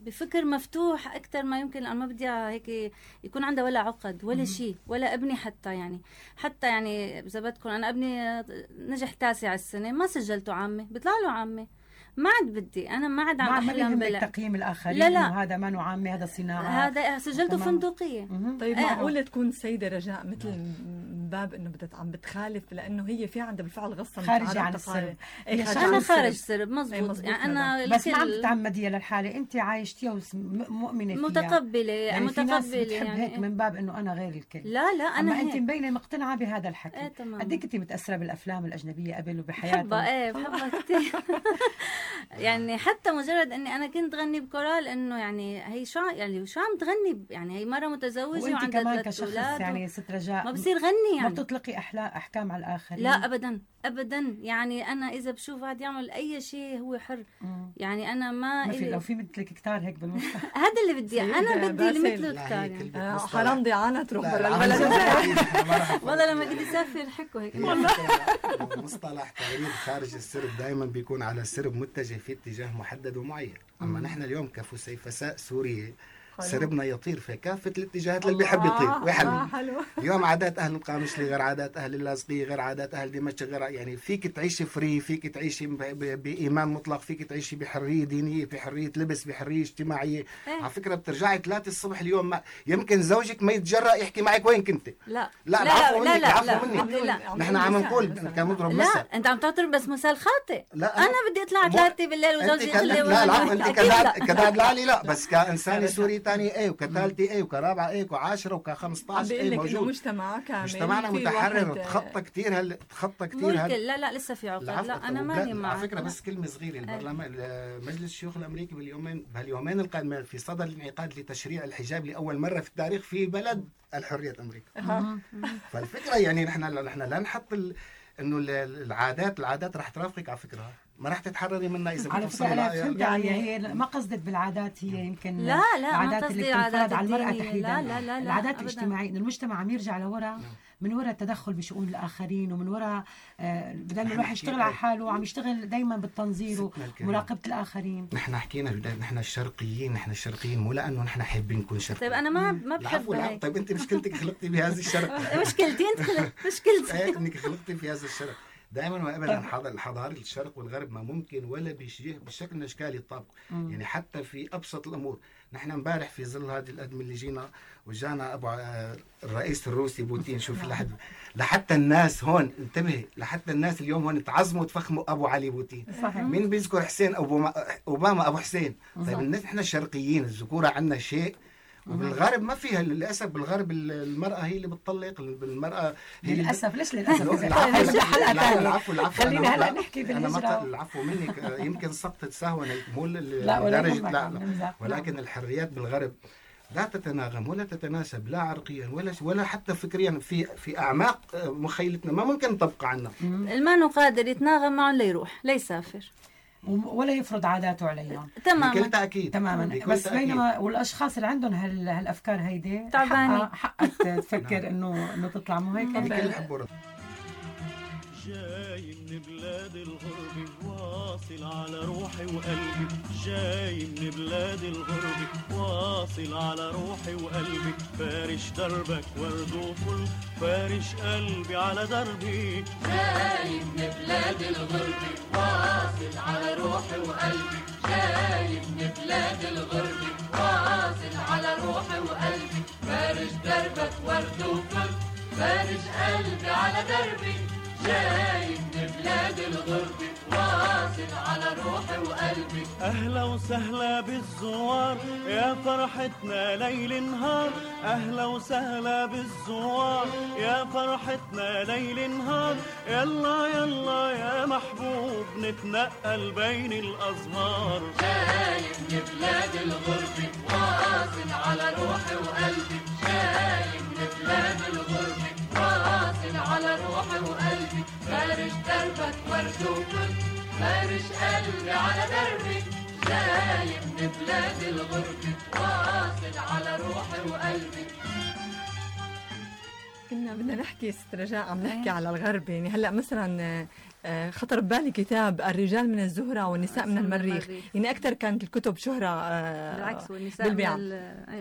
بفكر مفتوح أكثر ما يمكن لأنه ما بدي هيك يكون عندها ولا عقد ولا شيء ولا ابني حتى يعني. حتى يعني إذا بدكم أنا ابني نجح تاسع السنة ما سجلته عامي بيطلع له عامي ما عاد بدي أنا ما عاد عم ما أحلم بلا تقييم الآخرين لا، لا. هذا ما عامي هذا صناعة هذا سجلته تمام. فندقية. طيب إيه. معقولة تكون سيدة رجاء مثل من باب إنه بدها عم بتخالف لأنه هي في عندها بالفعل خارجة عدم عن. السرب. إيه، أنا. خارج سرب إيه، مزبوط مزبوط يعني. أنا بس ما عم تتعمديها للحالة أنت عايشتيها ومؤمنه فيها متقبلة يعني في ناس متقبلة بتحب يعني هيك من باب إنه أنا غير الكل لا لا أنا أما أنت. مبينة مقتنعة بهذا الحكي إيه تمام قد إيه كنت متأثرة بالأفلام الأجنبية قبل وبحياتك بحبها إيه بحبها كثير [laughs] يعني حتى مجرد إني أنا كنت غني بكورال إنه يعني هي شو يعني شو عم تغني يعني هي مرة متزوجة وانت وعندها كمان كشخص يعني ست رجاء ما بصير غني ما يعني. بتطلقي احلام أحكام على الآخرين. لا ابدا ابدا. يعني أنا إذا بشوف واحد يعمل أي شيء هو حر. مم. يعني أنا ما ما في لو في مثلك كتار هيك بالمجتمع [laughs] هذا اللي بدي أنا بدي اللي. مثله كتار يعني. حرام ضيعانة تروح برا البلد ما. [laughs] والله لما كنت أسافر حكوا هيك. مصطلح تغريد خارج السرب دائما بيكون على السرب متجه في اتجاه محدد ومعين. أما نحن اليوم كفسيفساء سورية حلو. سربنا يطير في كافة الاتجاهات اللي بيحب يطير. آه، ويحلم حلو. اليوم عادات أهل القامشلي غير عادات أهل اللاذقيه غير عادات أهل دمشق غير يعني فيك تعيشي فري فيك تعيشي ب- ب- بإيمان مطلق فيك تعيشي بحرية دينية بحرية لبس بحرية اجتماعية. إيه. على فكرة بترجعي 3 الصبح اليوم ما يمكن زوجك ما يتجرأ يحكي معك وين كنت. لا. لا، لا لا لا العفو لا لا نحن عم نقول كان نضرب مثل لا أنت عم تعطي بس مثال خاطئ لا أنا بدي أطلع مو- ثلاثة بالليل وزوجي يخلي لا العفو أنت أكيد لا. لا بس كإنسان سوري ثاني إيه وكثالثه إيه وكرابعة إيه وكعاشرة عم وك15 بيقول إيه لك انه موجود. مجتمع كامل مجتمعنا متحرر تخطى كثير هل تخطى كثير هل لا لا لسه في عقد لا أنا طب ماني معك على فكرة لا. بس كلمة صغيرة البرلمان مجلس الشيوخ الأمريكي باليومين بهاليومين القادمين في صدد الانعقاد لتشريع الحجاب لأول مرة في التاريخ في بلد الحرية أمريكا أها. فالفكرة يعني نحن نحن لا نحط ال... إنه ال- العادات العادات رح ترافقك على فكرة. ما رح تتحرري منها إذا على فكرة أنا لا- فهمت يعني هي ما قصدت بالعادات هي يمكن لا لا ما العادات اللي بتنفرض على المرأة. تحديدا لا لا لا لا العادات أبداً. الاجتماعية إنه المجتمع عم يرجع لورا من وراء التدخل بشؤون الآخرين ومن وراء آه، بدل ما الواحد يشتغل على حاله عم يشتغل دائما بالتنظير. ومراقبة الآخرين. نحن حكينا نحن الشرقيين نحن الشرقيين مو لأنه نحن حابين نكون شرقيين. طيب أنا ما ما بحب هيك. طيب أنت مشكلتك خلقتي بهذا الشرق. [laughs] مشكلتي أنت مشكلتي. إيه إنك خلقتي في هذا الشرق. دائما وابدا حض- الحضاره الشرق والغرب ما ممكن ولا بشكل من الاشكال يطابقوا يعني حتى في أبسط الأمور. نحن امبارح في ظل هذه الأزمة اللي جينا وجانا أبو الرئيس الروسي بوتين شوف لحد لحتى الناس هون انتبهي لحتى الناس اليوم هون تعظموا وتفخموا أبو علي بوتين. صحيح. مين بيذكر حسين؟ ابو أوباما أبو حسين. طيب. الناس إحنا الشرقيين الذكوره عندنا شيء وبالغرب ما فيها للأسف بالغرب المرأة هي اللي بتطلق المراه هي للأسف ليش للأسف؟ العفو العفو العفو خلينا هلأ نحكي أنا بالهجرة. العفو منك آه، يمكن سقطت سهوا مو لدرجه لا, لا. ولكن الحريات بالغرب لا تتناغم ولا تتناسب لا عرقيا ولا ولا حتى فكريا في في أعماق آه، مخيلتنا ما ممكن نطبق عنها المانو قادر يتناغم معهم ليروح ليسافر ولا يفرض عاداته عليهم بكل تماما تأكيد. تماما. بكل بس تأكيد. بينما والأشخاص اللي عندهم هال هالأفكار هيدي تعبانين. حقها- حقك تفكر انه إنه تطلع مو هيك؟ بكل حب ورد جاي من بلاد الغرب واصل على روحي وقلبي جاي من بلاد الغرب. واصل على روحي وقلبي فارش دربك ورد وفل فارش قلبي على دربي. جاي من بلاد الغرب واصل على روحي وقلبي. جاي من بلاد الغرب واصل على روحي وقلبي. فارش دربك ورد وفل جاي من بلاد الغرب واصل على روحي وقلبي. أهلا وسهلا بالزوار يا فرحتنا ليل نهار. أهلا وسهلا بالزوار يا فرحتنا ليل نهار. يلا يلا يا محبوب نتنقل بين الأزهار. جاي من بلاد قلبي على دربي جاي من بلاد الغرب واصل على روحي وقلبي. كنا بدنا نحكي ست رجاء عم نحكي على الغرب. يعني هلأ مثلا خطر ببالي كتاب الرجال من الزهرة والنساء من المريخ المريخ. يعني أكثر كانت الكتب شهرة آه، بالعكس والنساء بالبيع. من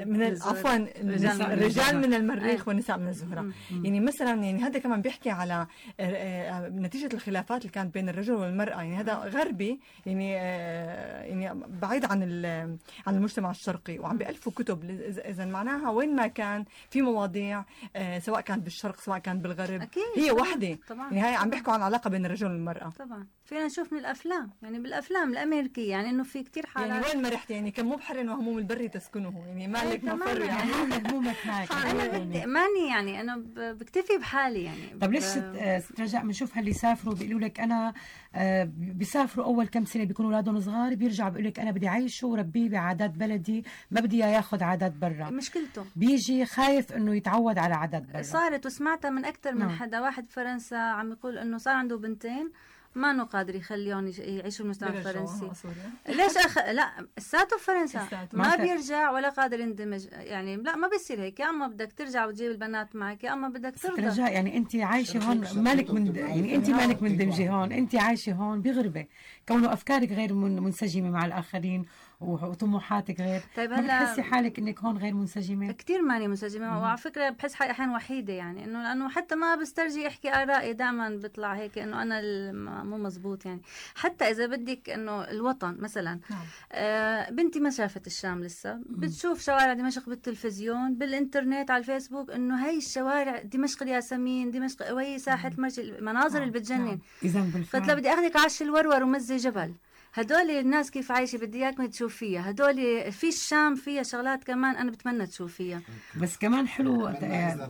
من. عفوا الرجال من المريخ. والنساء من الزهرة يعني مثلا يعني هذا كمان بيحكي على آه، آه، نتيجة الخلافات اللي كانت بين الرجل والمرأة يعني هذا غربي يعني آه، يعني بعيد عن ال- عن المجتمع الشرقي وعم بيألفوا كتب إذا- معناها وين ما كان في مواضيع آه، سواء كانت بالشرق سواء كانت بالغرب أكيد هي وحدة يعني هاي عم. بيحكوا عن علاقة بين الرجل والمرأة طبعا. فينا نشوف من الأفلام يعني بالأفلام الأمريكية يعني إنه في كتير حالات يعني وين ما رحت يعني كم مبحر وهموم البر تسكنه يعني مالك إيه، مفر تماماً. يعني. همومك هناك [laughs] أنا بدي ماني يعني أنا بكتفي بحالي يعني طب ليش آه، ست رجاء بنشوف اللي سافروا بيقولوا لك أنا آه، بيسافروا أول كم سنة بيكونوا أولادهم صغار بيرجعوا بيقول لك أنا بدي اعيشه وربيه بعادات بلدي ما بدي إياه ياخذ عادات برا. مشكلته. بيجي خايف إنه يتعود على عادات برا. صارت وسمعتها من أكثر من نعم. حدا واحد فرنسا عم يقول إنه صار عنده بنتين ما انه قادر يخليهم يش- يعيشوا بالمجتمع بيرجعوا الفرنسي. ليش أخ... لا لساته بفرنسا لساته. ما بيرجع ولا قادر يندمج. يعني لا ما بيصير هيك. يا أما بدك ترجع وتجيب البنات معك يا أما بدك ترضى. رجاء يعني انت عايشة هون مالك من يعني انت مالك مندمجه هون. انت عايشة هون بغربة. كونه أفكارك غير من- منسجمة مع الآخرين وطموحاتك غير. طيب هلا- بتحسي حالك إنك هون غير منسجمة؟ كثير ماني منسجمة. وعلى فكرة بحس حالي أحيانا وحيدة يعني إنه لأنه حتى ما بسترجي أحكي آرائي دائما بيطلع هيك أنا الم- مو مزبوط يعني. حتى إذا بدك إنه الوطن مثلا نعم. آه بنتي ما شافت الشام لسه. بتشوف شوارع دمشق بالتلفزيون بالإنترنت على الفيسبوك إنه هي الشوارع دمشق الياسمين دمشق وهي ساحة مرج المناظر اللي بتجنن. اذا قلت لها بالفعل بدي آخذك عش الورور ومزة جبل. هدول الناس كيف عايشة بدي إياكم تشوفيها. هدول في الشام فيها شغلات كمان أنا بتمنى تشوفيها. بس كمان حلو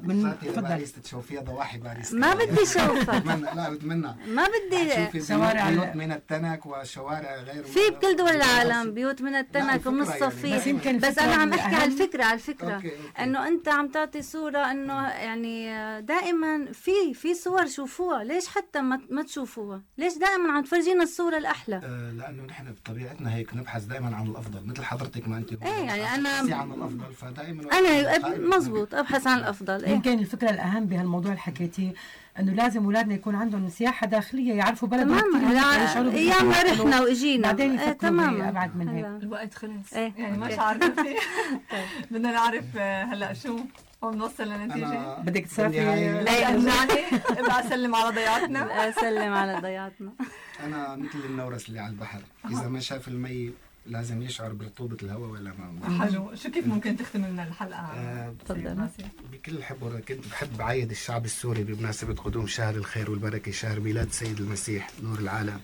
من طلعتي تفضل. تشوفيها ضواحي باريس ما بدي اشوفها [laughs] بتمنى لا بتمنى. ما بدي تشوفي شوارع بيوت من التنك وشوارع غير في بكل دول العالم بيوت من التنك ومن يعني. الصفيح بس يمكن بس أنا عم احكي على الفكرة على الفكرة. okay، okay. إنه أنت عم تعطي صورة إنه يعني دائما في في صور شوفوها. ليش حتى ما ما تشوفوها؟ ليش دائما عم تفرجينا الصورة الأحلى؟ آه، لأنه نحن بطبيعتنا هيك نبحث دائما عن الأفضل مثل حضرتك ما أنت إيه، يعني بتبحثي عن الأفضل فدائما أنا مزبوط أبحث عن الأفضل إيه. يمكن الفكرة الأهم بهالموضوع اللي حكيتيه إنه لازم أولادنا يكون عندهم سياحة داخلية يعرفوا بلدهم تماما كثير هلا منيح، يشعروا أيام ما بالحلو. رحنا وإجينا بعدين إيه، يفكروا تماما بأبعد من هيك. الوقت خلص إيه. يعني ما إيه. عارفة [laughs] طيب بدنا نعرف آه، هلأ شو هون نوصل لنتيجة. بدك تسافري؟ لا أرجعني ابقى أسلم على ضيعتنا [laughs] أسلم على ضيعتنا أنا مثل النورس اللي على البحر. إذا ما شاف المي لازم يشعر برطوبه الهواء ولا ما حلو. شو كيف ممكن تختم لنا الحلقة؟ آه، تفضل. بكل الحب والرضا كنت بحب أعيد الشعب السوري بمناسبة قدوم شهر الخير والبركة شهر ميلاد السيد المسيح نور العالم.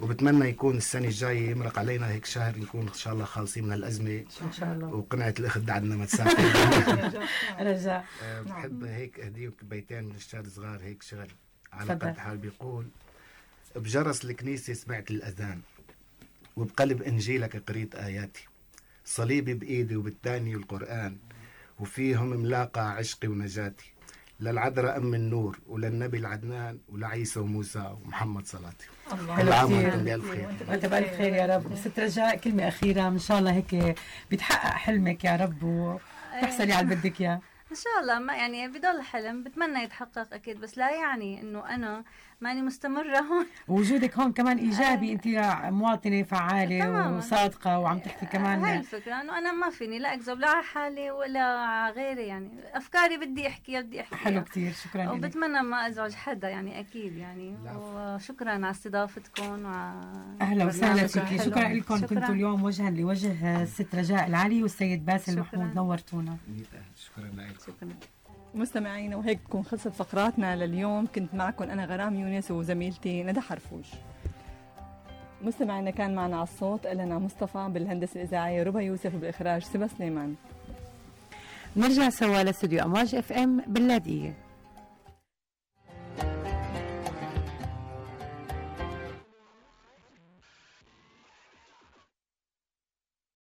وبتمنى يكون السنة الجاية يمرق علينا هيك شهر نكون إن شاء الله خالصين من الأزمة. إن شاء الله. وقنعة الأخت عندنا ما تسافر [laughs] رجاء. آه، بحب هيك أهديك بيتين من الشعر صغار هيك شغل على. قد حال بيقول بجرس الكنيسة سمعت الأذان وبقلب إنجيلك قريت آياتي. صليبي بإيدي وبالتاني القرآن وفيهم ملاقى عشقي ونجاتي. للعذراء أم النور وللنبي العدنان ولعيسى وموسى ومحمد صلاتي الله كل عام. وأنتم بألف خير. وأنت بألف خير يا رب. ست رجاء كلمة أخيرة إن شاء الله هيك بيتحقق حلمك يا رب وتحصلي على اللي بدك إياه. إن شاء الله ما يعني بضل حلم بتمنى يتحقق أكيد بس لا يعني إنه أنا ماني مستمرة هون. وجودك هون كمان إيجابي [laughs] أنت مواطنة فعالة تماماً. وصادقة وعم تحكي هاي كمان الفكرة إنه أنا ما فيني لا أكذب لا على حالي ولا على غيري يعني. أفكاري بدي احكيها بدي احكيها حلو كتير شكرا لك. وبتمنى ما أزعج حدا يعني أكيد يعني. وشكرا على استضافتكم وعلى أهلا وسهلا فيكي. شكرا لكم. كنتوا اليوم وجها لوجه الست رجاء العلي والسيد باسل. محمود نورتونا. شكرا لك شكرا. مستمعينا وهيك تكون خلصت فقراتنا لليوم. كنت معكم أنا غرام يونس وزميلتي ندى حرفوش. مستمعينا كان معنا على الصوت ألنا مصطفى بالهندسة الإذاعية ربا يوسف بالإخراج سبا سليمان. نرجع سوا لاستوديو أمواج إف إم باللاذقية